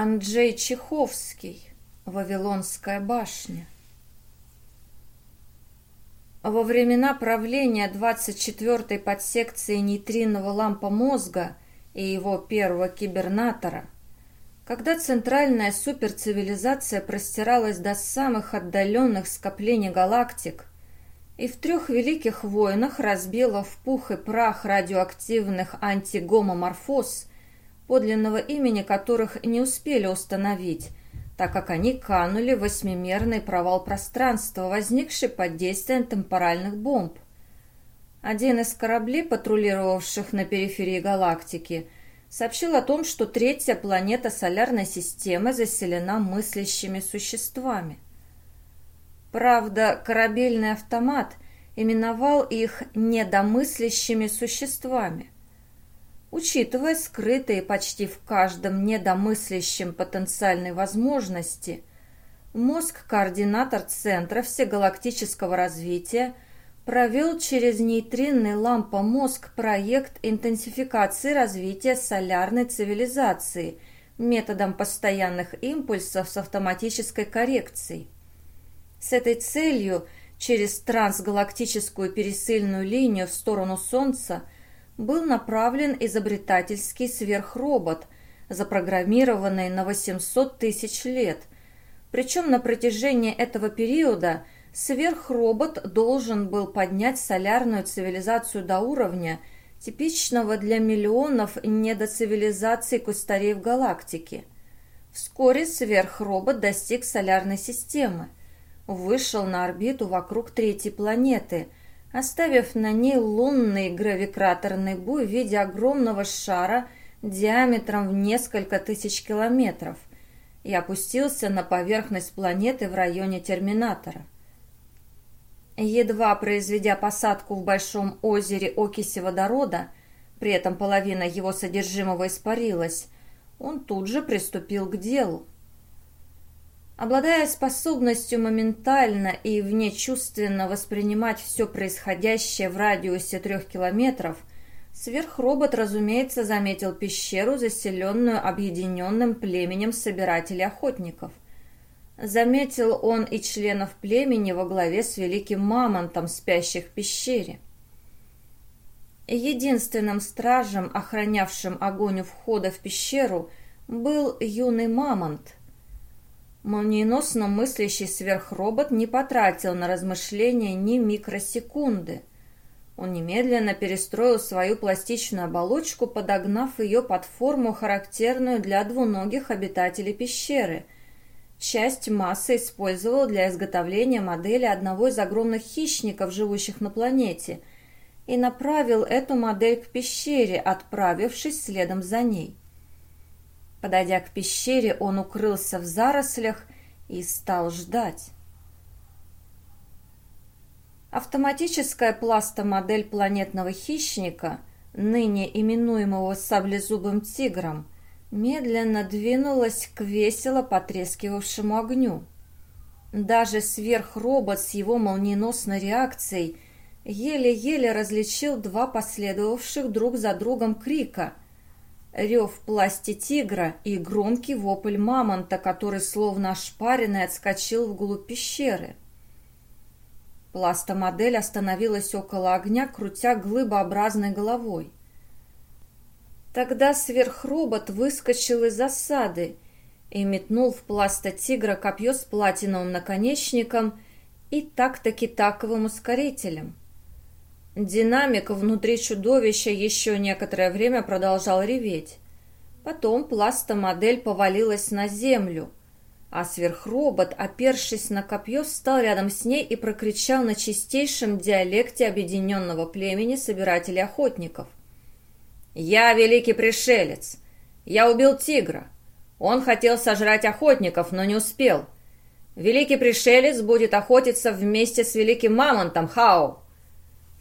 Анджей Чеховский. Вавилонская башня. Во времена правления 24-й подсекции нейтриного лампа мозга и его первого кибернатора, когда центральная суперцивилизация простиралась до самых отдаленных скоплений галактик и в трех великих войнах разбила в пух и прах радиоактивных антигомоморфоз, подлинного имени которых не успели установить, так как они канули в восьмимерный провал пространства, возникший под действием темпоральных бомб. Один из кораблей, патрулировавших на периферии галактики, сообщил о том, что третья планета Солярной системы заселена мыслящими существами. Правда, корабельный автомат именовал их недомыслящими существами – Учитывая скрытые почти в каждом недомыслящем потенциальной возможности, мозг-координатор Центра всегалактического развития провел через нейтринный лампа-мозг проект интенсификации развития солярной цивилизации методом постоянных импульсов с автоматической коррекцией. С этой целью через трансгалактическую пересыльную линию в сторону Солнца – был направлен изобретательский сверхробот, запрограммированный на 800 тысяч лет. Причем на протяжении этого периода сверхробот должен был поднять солярную цивилизацию до уровня, типичного для миллионов недоцивилизаций кустарей в галактике. Вскоре сверхробот достиг солярной системы, вышел на орбиту вокруг третьей планеты – оставив на ней лунный гравикраторный буй в виде огромного шара диаметром в несколько тысяч километров и опустился на поверхность планеты в районе терминатора. Едва произведя посадку в большом озере окиси водорода, при этом половина его содержимого испарилась, он тут же приступил к делу. Обладая способностью моментально и внечувственно воспринимать все происходящее в радиусе трех километров, сверхробот, разумеется, заметил пещеру, заселенную объединенным племенем собирателей-охотников. Заметил он и членов племени во главе с великим мамонтом, спящих в пещере. Единственным стражем, охранявшим огонь у входа в пещеру, был юный мамонт – Молниеносно мыслящий сверхробот не потратил на размышления ни микросекунды. Он немедленно перестроил свою пластичную оболочку, подогнав ее под форму, характерную для двуногих обитателей пещеры. Часть массы использовал для изготовления модели одного из огромных хищников, живущих на планете, и направил эту модель к пещере, отправившись следом за ней. Подойдя к пещере, он укрылся в зарослях и стал ждать. Автоматическая пластомодель планетного хищника, ныне именуемого саблезубым тигром, медленно двинулась к весело потрескивавшему огню. Даже сверхробот с его молниеносной реакцией еле-еле различил два последовавших друг за другом крика — рев пласти тигра и громкий вопль мамонта, который словно ошпаренный отскочил вглубь пещеры. Пластомодель остановилась около огня, крутя глыбообразной головой. Тогда сверхробот выскочил из засады и метнул в пласта тигра копье с платиновым наконечником и так-таки таковым ускорителем. Динамик внутри чудовища еще некоторое время продолжал реветь. Потом пластомодель повалилась на землю, а сверхробот, опершись на копье, встал рядом с ней и прокричал на чистейшем диалекте объединенного племени собирателей охотников. «Я великий пришелец! Я убил тигра! Он хотел сожрать охотников, но не успел! Великий пришелец будет охотиться вместе с великим мамонтом Хау!»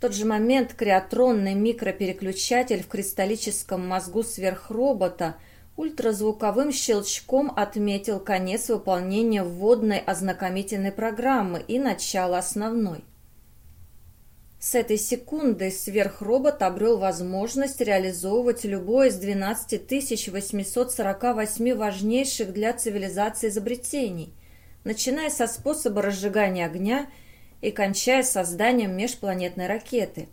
Тот же момент креатронный микропереключатель в кристаллическом мозгу сверхробота ультразвуковым щелчком отметил конец выполнения вводной ознакомительной программы и начало основной. С этой секунды сверхробот обрел возможность реализовывать любое из 12 848 важнейших для цивилизации изобретений, начиная со способа разжигания огня и кончая созданием межпланетной ракеты.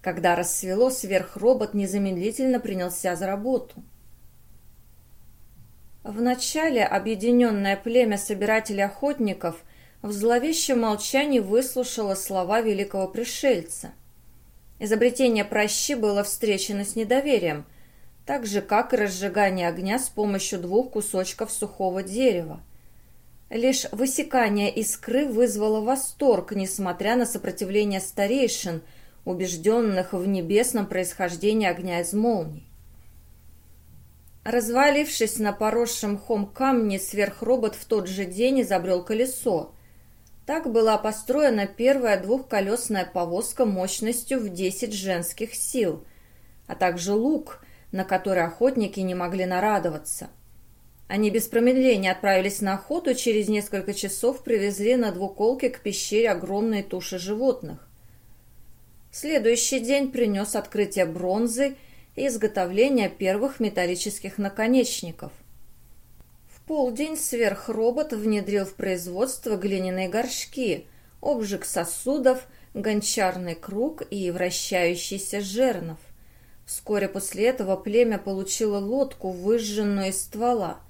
Когда рассвело, сверхробот незамедлительно принялся за работу. Вначале объединенное племя собирателей-охотников в зловещем молчании выслушало слова великого пришельца. Изобретение прощи было встречено с недоверием, так же, как и разжигание огня с помощью двух кусочков сухого дерева. Лишь высекание искры вызвало восторг, несмотря на сопротивление старейшин, убежденных в небесном происхождении огня из молний. Развалившись на поросшем хом камне, сверхробот в тот же день изобрел колесо. Так была построена первая двухколесная повозка мощностью в 10 женских сил, а также лук, на который охотники не могли нарадоваться. Они без промедления отправились на охоту, через несколько часов привезли на двуколке к пещере огромные туши животных. Следующий день принес открытие бронзы – и изготовления первых металлических наконечников. В полдень сверхробот внедрил в производство глиняные горшки, обжиг сосудов, гончарный круг и вращающийся жернов. Вскоре после этого племя получило лодку, выжженную из ствола,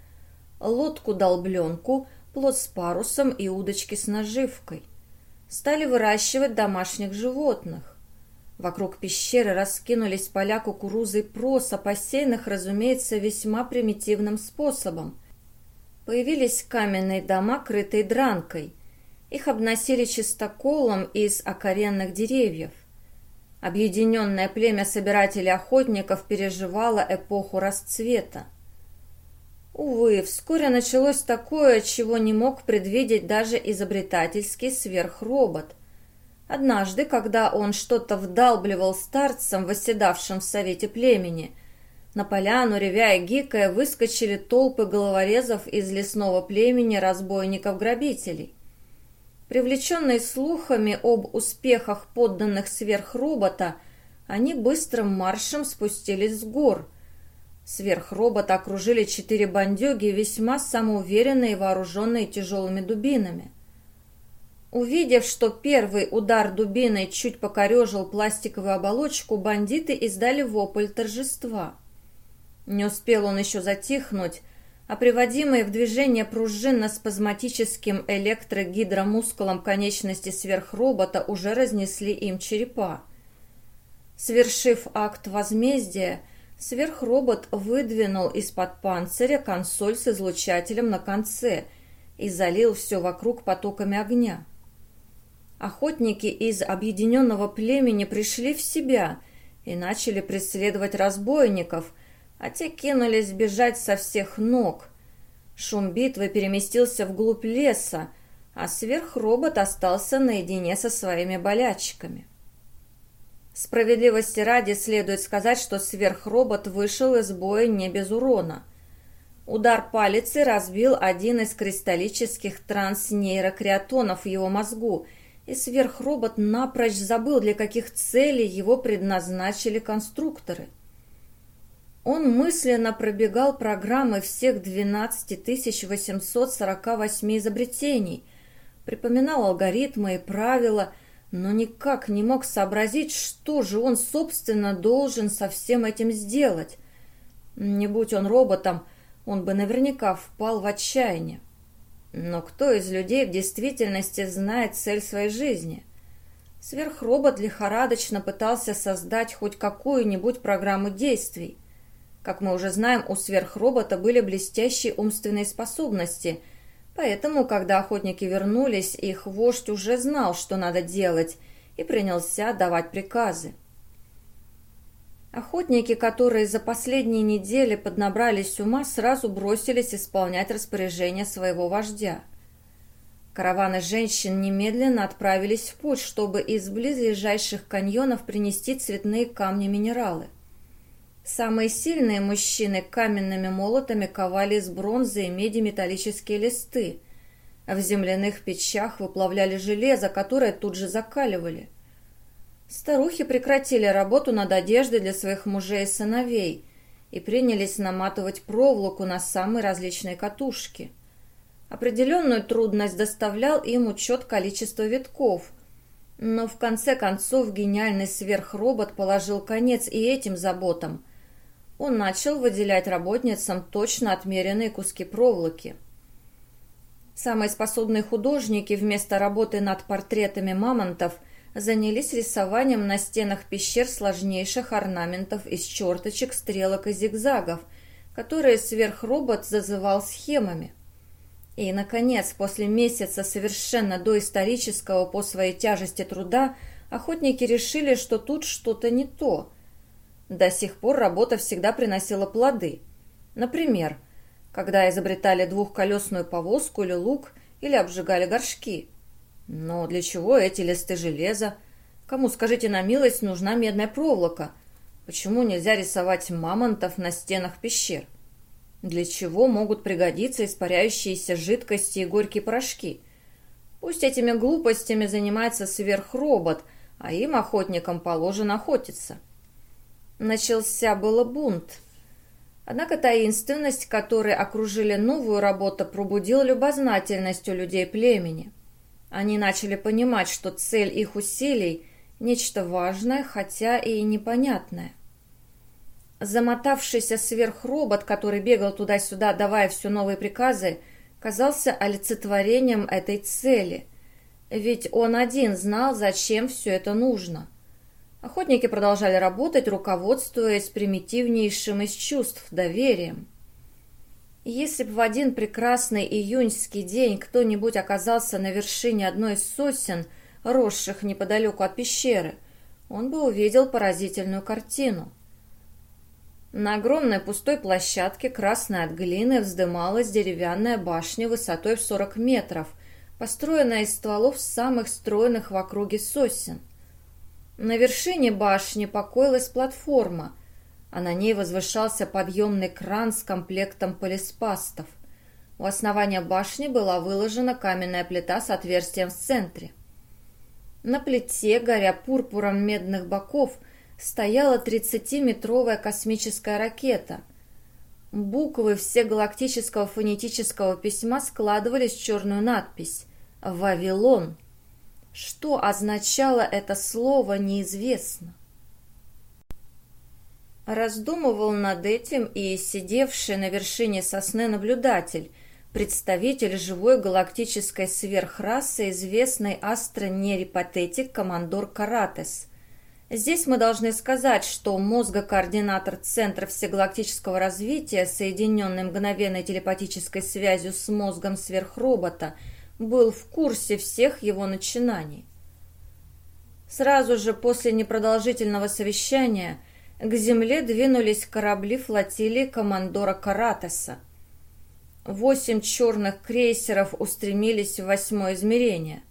лодку-долбленку, плод с парусом и удочки с наживкой. Стали выращивать домашних животных. Вокруг пещеры раскинулись поля кукурузы и проса, посеянных, разумеется, весьма примитивным способом. Появились каменные дома, крытые дранкой. Их обносили чистоколом из окоренных деревьев. Объединенное племя собирателей-охотников переживало эпоху расцвета. Увы, вскоре началось такое, чего не мог предвидеть даже изобретательский сверхробот. Однажды, когда он что-то вдалбливал старцам, восседавшим в совете племени, на поляну, ревя и гикая, выскочили толпы головорезов из лесного племени разбойников-грабителей. Привлеченные слухами об успехах подданных сверхробота, они быстрым маршем спустились с гор. Сверхробота окружили четыре бандюги, весьма самоуверенные и вооруженные тяжелыми дубинами. Увидев, что первый удар дубиной чуть покорежил пластиковую оболочку, бандиты издали вопль торжества. Не успел он еще затихнуть, а приводимые в движение пружинно-спазматическим электрогидромускулом конечности сверхробота уже разнесли им черепа. Свершив акт возмездия, сверхробот выдвинул из-под панциря консоль с излучателем на конце и залил все вокруг потоками огня. Охотники из объединенного племени пришли в себя и начали преследовать разбойников, а те кинулись бежать со всех ног. Шум битвы переместился вглубь леса, а сверхробот остался наедине со своими болячками. Справедливости ради следует сказать, что сверхробот вышел из боя не без урона. Удар палицы разбил один из кристаллических транснейрокреатонов в его мозгу – и сверхробот напрочь забыл, для каких целей его предназначили конструкторы. Он мысленно пробегал программы всех 12 848 изобретений, припоминал алгоритмы и правила, но никак не мог сообразить, что же он, собственно, должен со всем этим сделать. Не будь он роботом, он бы наверняка впал в отчаяние. Но кто из людей в действительности знает цель своей жизни? Сверхробот лихорадочно пытался создать хоть какую-нибудь программу действий. Как мы уже знаем, у сверхробота были блестящие умственные способности, поэтому, когда охотники вернулись, их вождь уже знал, что надо делать, и принялся давать приказы. Охотники, которые за последние недели поднабрались ума, сразу бросились исполнять распоряжение своего вождя. Караваны женщин немедленно отправились в путь, чтобы из близлежащих каньонов принести цветные камни-минералы. Самые сильные мужчины каменными молотами ковали из бронзы и меди металлические листы, в земляных печах выплавляли железо, которое тут же закаливали – Старухи прекратили работу над одеждой для своих мужей и сыновей и принялись наматывать проволоку на самые различные катушки. Определенную трудность доставлял им учет количества витков, но в конце концов гениальный сверхробот положил конец и этим заботам. Он начал выделять работницам точно отмеренные куски проволоки. Самые способные художники вместо работы над портретами мамонтов – занялись рисованием на стенах пещер сложнейших орнаментов из черточек, стрелок и зигзагов, которые сверхробот зазывал схемами. И, наконец, после месяца совершенно доисторического по своей тяжести труда, охотники решили, что тут что-то не то. До сих пор работа всегда приносила плоды. Например, когда изобретали двухколесную повозку или лук, или обжигали горшки – но для чего эти листы железа? Кому, скажите на милость, нужна медная проволока? Почему нельзя рисовать мамонтов на стенах пещер? Для чего могут пригодиться испаряющиеся жидкости и горькие порошки? Пусть этими глупостями занимается сверхробот, а им, охотникам, положено охотиться. Начался было бунт. Однако таинственность, которой окружили новую работу, пробудила любознательность у людей племени. Они начали понимать, что цель их усилий – нечто важное, хотя и непонятное. Замотавшийся сверхробот, который бегал туда-сюда, давая все новые приказы, казался олицетворением этой цели. Ведь он один знал, зачем все это нужно. Охотники продолжали работать, руководствуясь примитивнейшим из чувств – доверием. Если бы в один прекрасный июньский день кто-нибудь оказался на вершине одной из сосен, росших неподалеку от пещеры, он бы увидел поразительную картину. На огромной пустой площадке, красной от глины, вздымалась деревянная башня высотой в 40 метров, построенная из стволов самых стройных в округе сосен. На вершине башни покоилась платформа – а на ней возвышался подъемный кран с комплектом полиспастов. У основания башни была выложена каменная плита с отверстием в центре. На плите, горя пурпуром медных боков, стояла 30-метровая космическая ракета. Буквы всегалактического фонетического письма складывались в черную надпись «Вавилон». Что означало это слово, неизвестно. Раздумывал над этим и сидевший на вершине сосны наблюдатель, представитель живой галактической сверхрасы, известный астронерипатетик командор Каратес. Здесь мы должны сказать, что мозгокоординатор Центра всегалактического развития, соединенный мгновенной телепатической связью с мозгом сверхробота, был в курсе всех его начинаний. Сразу же после непродолжительного совещания – к земле двинулись корабли флотилии командора Каратеса. Восемь черных крейсеров устремились в восьмое измерение,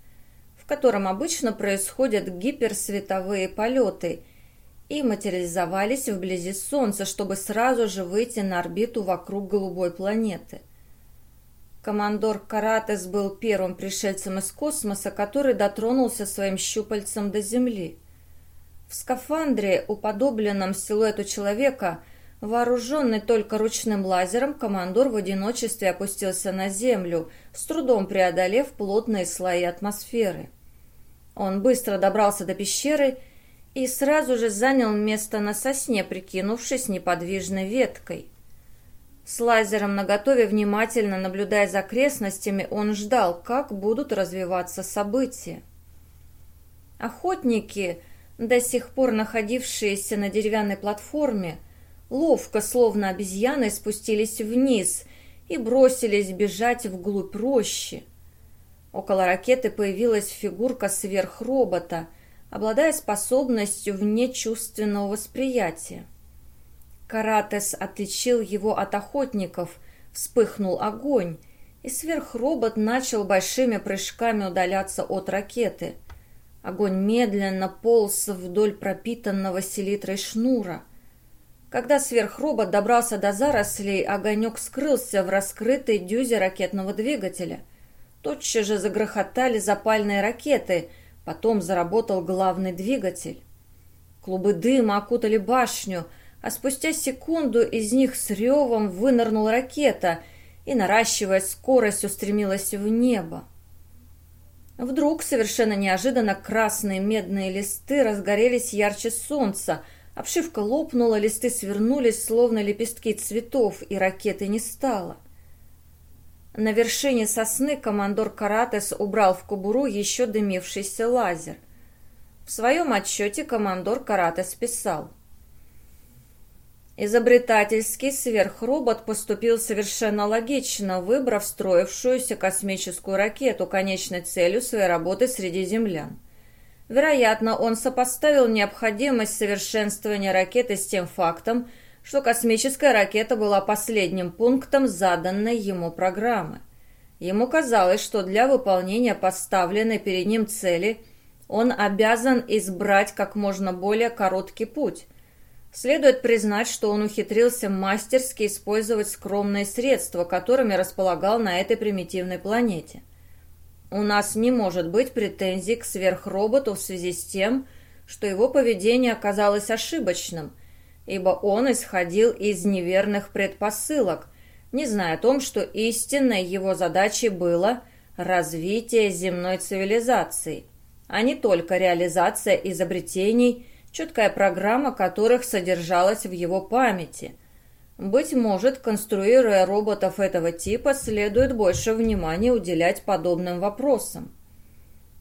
в котором обычно происходят гиперсветовые полеты, и материализовались вблизи Солнца, чтобы сразу же выйти на орбиту вокруг голубой планеты. Командор Каратес был первым пришельцем из космоса, который дотронулся своим щупальцем до Земли – в скафандре, уподобленном силуэту человека, вооруженный только ручным лазером, командор в одиночестве опустился на землю, с трудом преодолев плотные слои атмосферы. Он быстро добрался до пещеры и сразу же занял место на сосне, прикинувшись неподвижной веткой. С лазером наготове, внимательно наблюдая за окрестностями, он ждал, как будут развиваться события. Охотники до сих пор находившиеся на деревянной платформе, ловко, словно обезьяны, спустились вниз и бросились бежать вглубь рощи. Около ракеты появилась фигурка сверхробота, обладая способностью внечувственного восприятия. Каратес отличил его от охотников, вспыхнул огонь, и сверхробот начал большими прыжками удаляться от ракеты – Огонь медленно полз вдоль пропитанного селитрой шнура. Когда сверхробот добрался до зарослей, огонек скрылся в раскрытой дюзе ракетного двигателя. Тотчас же загрохотали запальные ракеты, потом заработал главный двигатель. Клубы дыма окутали башню, а спустя секунду из них с ревом вынырнула ракета и, наращивая скорость, устремилась в небо. Вдруг, совершенно неожиданно, красные медные листы разгорелись ярче солнца, обшивка лопнула, листы свернулись, словно лепестки цветов, и ракеты не стало. На вершине сосны командор Каратес убрал в кобуру еще дымившийся лазер – в своем отчете командор Каратес писал. Изобретательский сверхробот поступил совершенно логично, выбрав строившуюся космическую ракету конечной целью своей работы среди землян. Вероятно, он сопоставил необходимость совершенствования ракеты с тем фактом, что космическая ракета была последним пунктом заданной ему программы. Ему казалось, что для выполнения поставленной перед ним цели – он обязан избрать как можно более короткий путь. Следует признать, что он ухитрился мастерски использовать скромные средства, которыми располагал на этой примитивной планете. У нас не может быть претензий к сверхроботу в связи с тем, что его поведение оказалось ошибочным, ибо он исходил из неверных предпосылок, не зная о том, что истинной его задачей было развитие земной цивилизации – а не только реализация изобретений, четкая программа которых содержалась в его памяти. Быть может, конструируя роботов этого типа, следует больше внимания уделять подобным вопросам.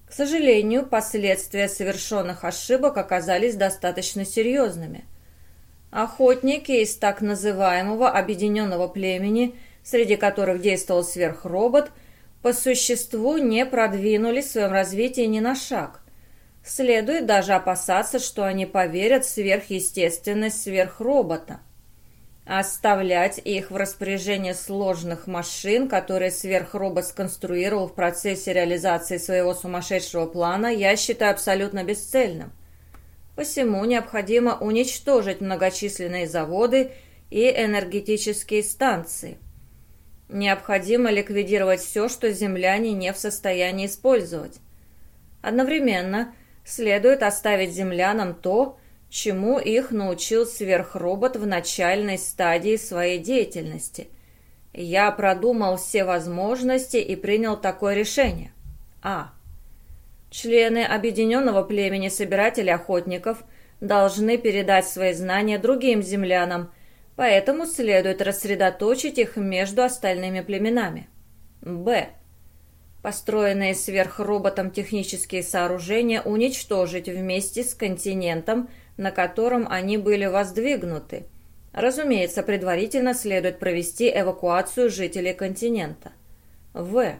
К сожалению, последствия совершенных ошибок оказались достаточно серьезными. Охотники из так называемого объединенного племени, среди которых действовал сверхробот – по существу не продвинулись в своем развитии ни на шаг. Следует даже опасаться, что они поверят в сверхъестественность сверхробота. Оставлять их в распоряжение сложных машин, которые сверхробот сконструировал в процессе реализации своего сумасшедшего плана, я считаю абсолютно бесцельным. Посему необходимо уничтожить многочисленные заводы и энергетические станции – Необходимо ликвидировать все, что земляне не в состоянии использовать. Одновременно следует оставить землянам то, чему их научил сверхробот в начальной стадии своей деятельности. Я продумал все возможности и принял такое решение. А. Члены объединенного племени собирателей охотников должны передать свои знания другим землянам – поэтому следует рассредоточить их между остальными племенами. Б. Построенные сверхроботом технические сооружения уничтожить вместе с континентом, на котором они были воздвигнуты. Разумеется, предварительно следует провести эвакуацию жителей континента. В.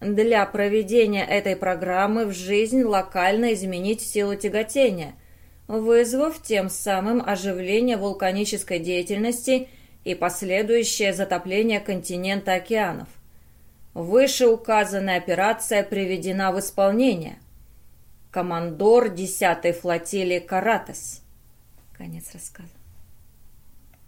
Для проведения этой программы в жизнь локально изменить силу тяготения – вызвав тем самым оживление вулканической деятельности и последующее затопление континента океанов. Вышеуказанная операция приведена в исполнение. Командор 10-й флотилии Каратес. Конец рассказа.